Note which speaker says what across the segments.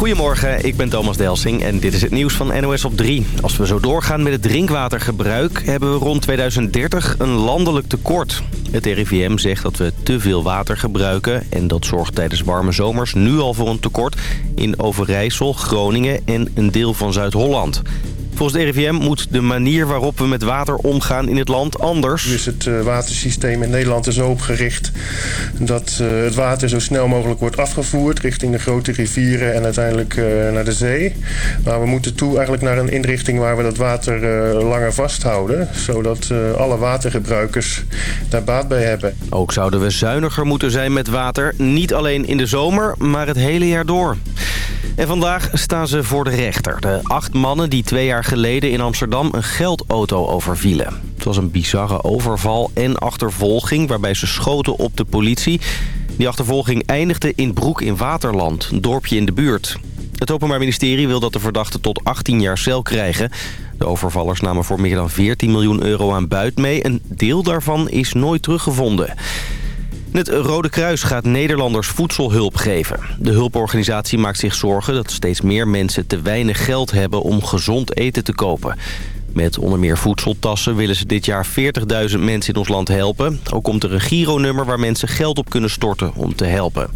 Speaker 1: Goedemorgen, ik ben Thomas Delsing en dit is het nieuws van NOS op 3. Als we zo doorgaan met het drinkwatergebruik... hebben we rond 2030 een landelijk tekort. Het RIVM zegt dat we te veel water gebruiken... en dat zorgt tijdens warme zomers nu al voor een tekort... in Overijssel, Groningen en een deel van Zuid-Holland. Volgens de RIVM moet de manier waarop we met water omgaan in het land anders.
Speaker 2: Nu is het uh, watersysteem in Nederland er zo opgericht... dat uh, het water zo snel mogelijk wordt afgevoerd... richting de grote rivieren en uiteindelijk uh, naar de zee. Maar we moeten toe eigenlijk naar een inrichting... waar we dat water langer vasthouden... zodat alle watergebruikers daar baat bij hebben.
Speaker 1: Ook zouden we zuiniger moeten zijn met water. Niet alleen in de zomer, maar het hele jaar door. En vandaag staan ze voor de rechter. De acht mannen die twee jaar geleden in Amsterdam een geldauto overvielen. Het was een bizarre overval en achtervolging waarbij ze schoten op de politie. Die achtervolging eindigde in Broek in Waterland, een dorpje in de buurt. Het Openbaar Ministerie wil dat de verdachten tot 18 jaar cel krijgen. De overvallers namen voor meer dan 14 miljoen euro aan buit mee. Een deel daarvan is nooit teruggevonden. Het Rode Kruis gaat Nederlanders voedselhulp geven. De hulporganisatie maakt zich zorgen dat steeds meer mensen te weinig geld hebben om gezond eten te kopen. Met onder meer voedseltassen willen ze dit jaar 40.000 mensen in ons land helpen. Ook komt er een gironummer waar mensen geld op kunnen storten om te helpen.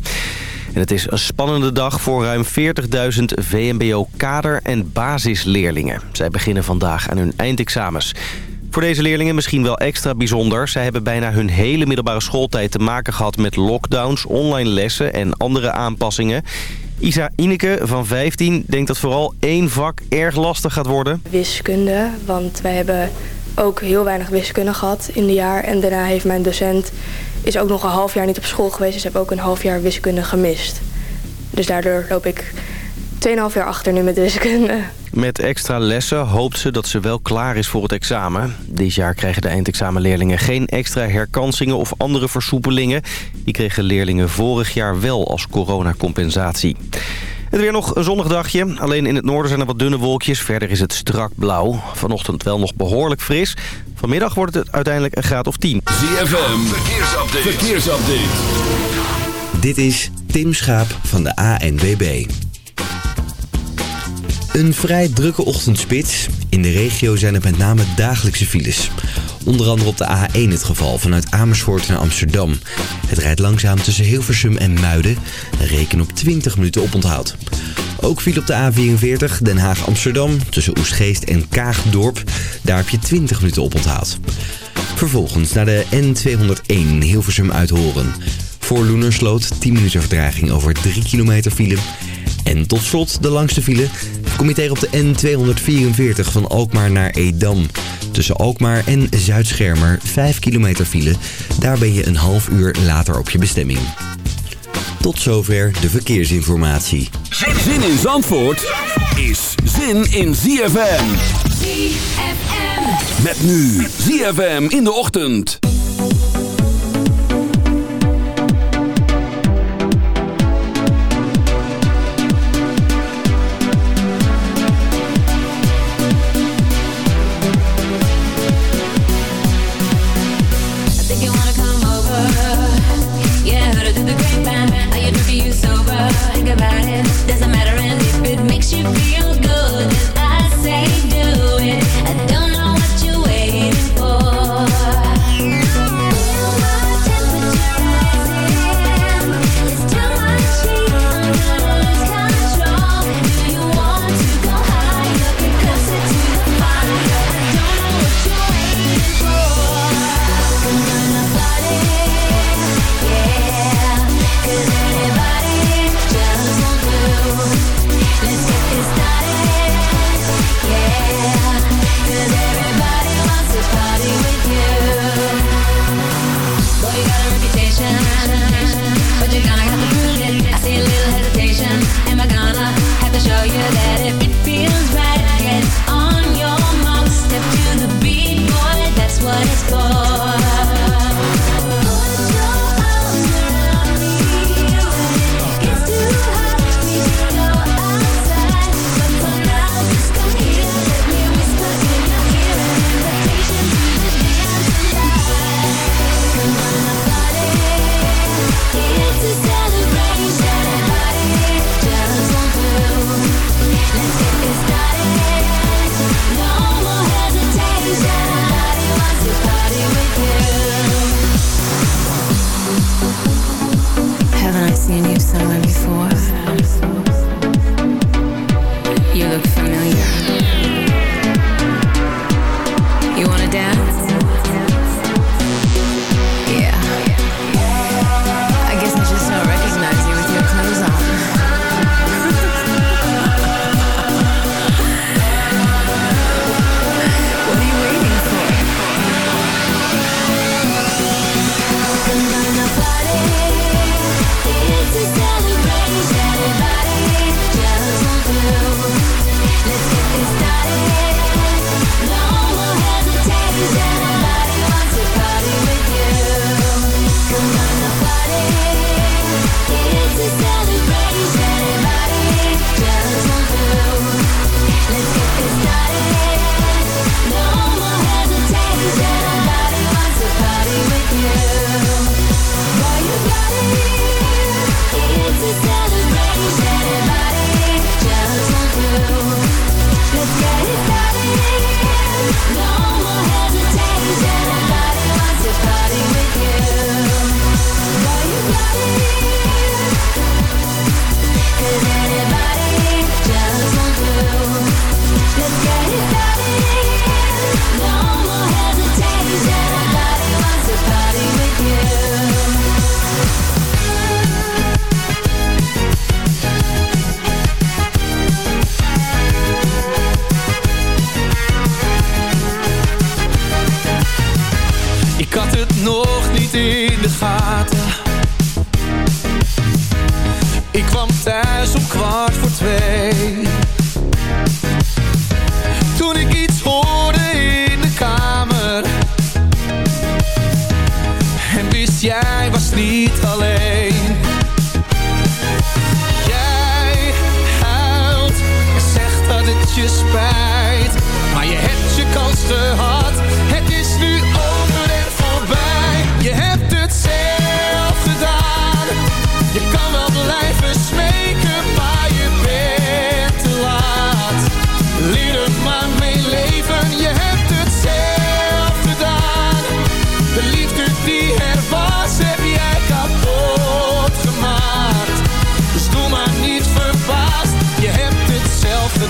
Speaker 1: En het is een spannende dag voor ruim 40.000 VMBO-kader- en basisleerlingen. Zij beginnen vandaag aan hun eindexamens. Voor deze leerlingen misschien wel extra bijzonder. Zij hebben bijna hun hele middelbare schooltijd te maken gehad met lockdowns, online lessen en andere aanpassingen. Isa Ineke van 15 denkt dat vooral één vak erg lastig gaat worden.
Speaker 3: Wiskunde, want wij hebben ook heel weinig wiskunde gehad in de jaar. En daarna heeft mijn docent is ook nog een half jaar niet op school geweest. Dus heb ook een half jaar wiskunde gemist. Dus daardoor loop ik 2,5 jaar achter nu met wiskunde.
Speaker 1: Met extra lessen hoopt ze dat ze wel klaar is voor het examen. Dit jaar krijgen de eindexamenleerlingen geen extra herkansingen of andere versoepelingen. Die kregen leerlingen vorig jaar wel als coronacompensatie. Het weer nog een zonnig dagje. Alleen in het noorden zijn er wat dunne wolkjes. Verder is het strak blauw. Vanochtend wel nog behoorlijk fris. Vanmiddag wordt het uiteindelijk een graad of 10.
Speaker 4: ZFM, verkeersupdate. verkeersupdate.
Speaker 5: Dit is Tim Schaap van de ANWB. Een vrij drukke ochtendspits. In de regio zijn het met name dagelijkse files. Onder andere op de A1 het geval vanuit Amersfoort naar Amsterdam. Het rijdt langzaam tussen Hilversum en Muiden. Reken op 20 minuten oponthoud. Ook viel op de A44 Den Haag-Amsterdam tussen Oesgeest en Kaagdorp. Daar heb je 20 minuten oponthoud. Vervolgens naar de N201 Hilversum Uithoren. Voor Loenersloot 10 minuten verdraging over 3 kilometer file. En tot slot de langste file kom je tegen op de N244 van Alkmaar naar Edam. Tussen Alkmaar en Zuidschermer 5 kilometer file. Daar ben je een half uur later op je bestemming. Tot zover de verkeersinformatie.
Speaker 4: Zin in Zandvoort is zin in ZFM. ZFM. Met nu ZFM in de ochtend.
Speaker 6: Doesn't matter.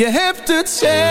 Speaker 7: You
Speaker 8: have to
Speaker 9: change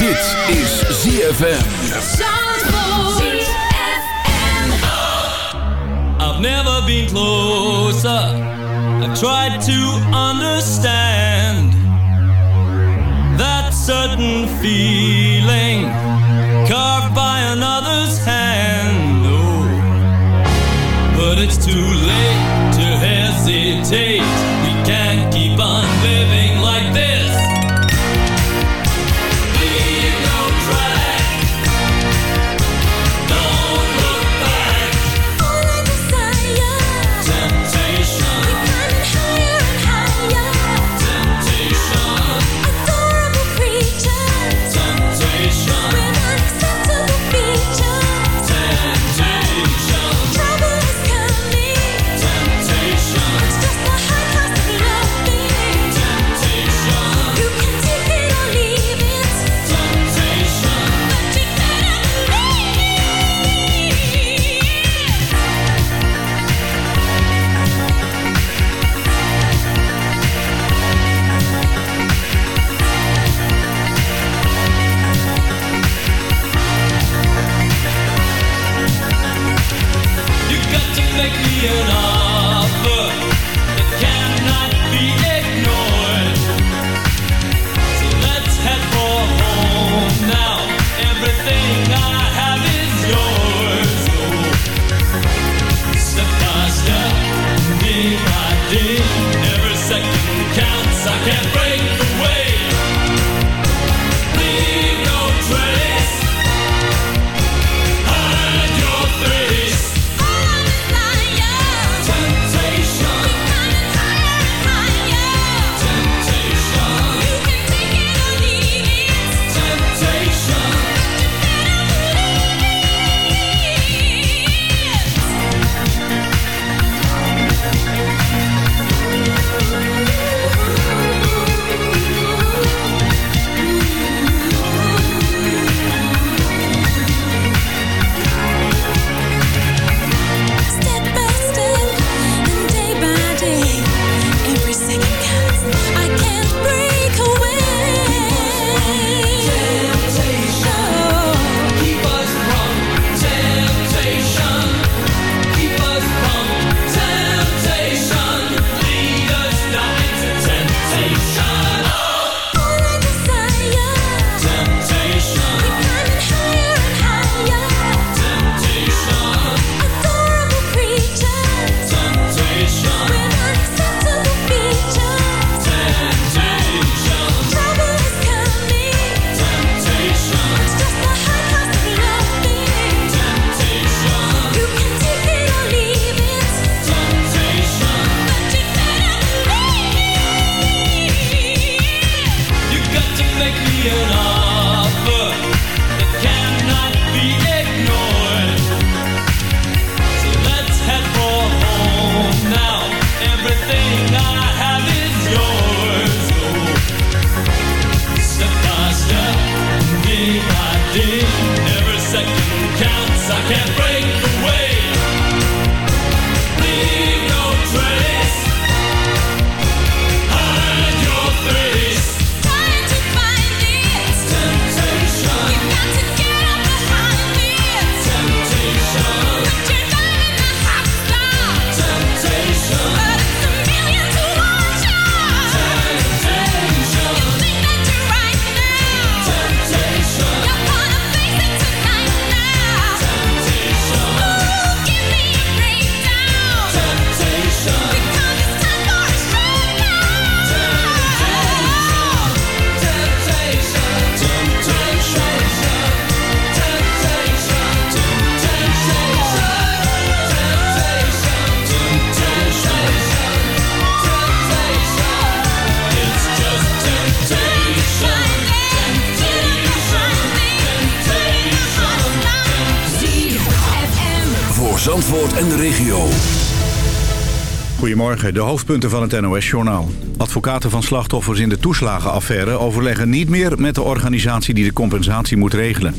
Speaker 9: never
Speaker 10: is ZFM.
Speaker 11: I've never been closer. I tried to understand that certain feeling carved by another's hand. Oh, but it's too late to hesitate. We can't keep on living.
Speaker 12: Goedemorgen, de hoofdpunten van het NOS-journaal. Advocaten van slachtoffers in de toeslagenaffaire overleggen niet meer met de organisatie die de compensatie moet regelen.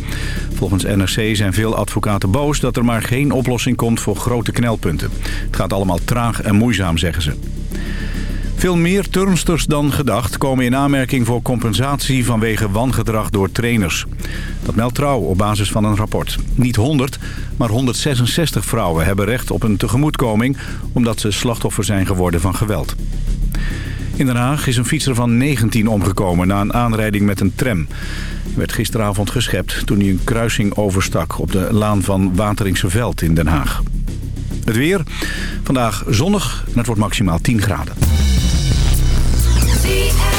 Speaker 12: Volgens NRC zijn veel advocaten boos dat er maar geen oplossing komt voor grote knelpunten. Het gaat allemaal traag en moeizaam, zeggen ze. Veel meer turnsters dan gedacht komen in aanmerking voor compensatie vanwege wangedrag door trainers. Dat meldt Trouw op basis van een rapport. Niet 100, maar 166 vrouwen hebben recht op een tegemoetkoming... omdat ze slachtoffer zijn geworden van geweld. In Den Haag is een fietser van 19 omgekomen na een aanrijding met een tram. Hij werd gisteravond geschept toen hij een kruising overstak... op de laan van Wateringse Veld in Den Haag. Het weer. Vandaag zonnig en het wordt maximaal 10 graden.
Speaker 7: The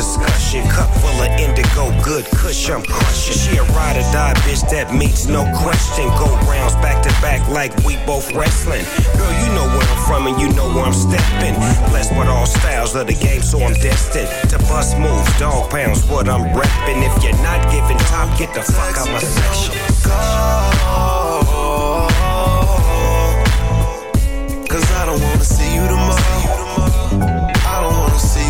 Speaker 13: discussion. Cup full of indigo, good cush, I'm crushing. She a ride or die bitch that meets no question. Go rounds back to back like we both wrestling. Girl, you know where I'm from and you know where I'm stepping. Blessed with all styles of the game, so I'm destined to bust moves. Dog pounds, what I'm repping. If you're not giving top, get the fuck out my section.
Speaker 7: Cause I don't wanna see you tomorrow. I don't wanna see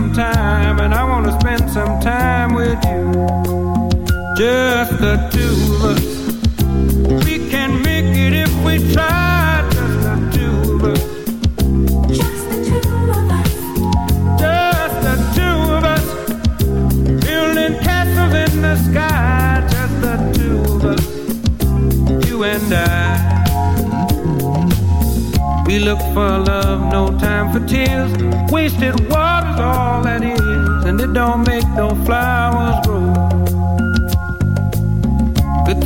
Speaker 10: some time, and I want to spend some time with you.
Speaker 14: Just the two of us.
Speaker 15: We can make it if we try. Just the two of us. Just the
Speaker 8: two of
Speaker 7: us. Building castles In the
Speaker 16: sky, just the two of us, you and I. We look for love, no time for tears. Wasted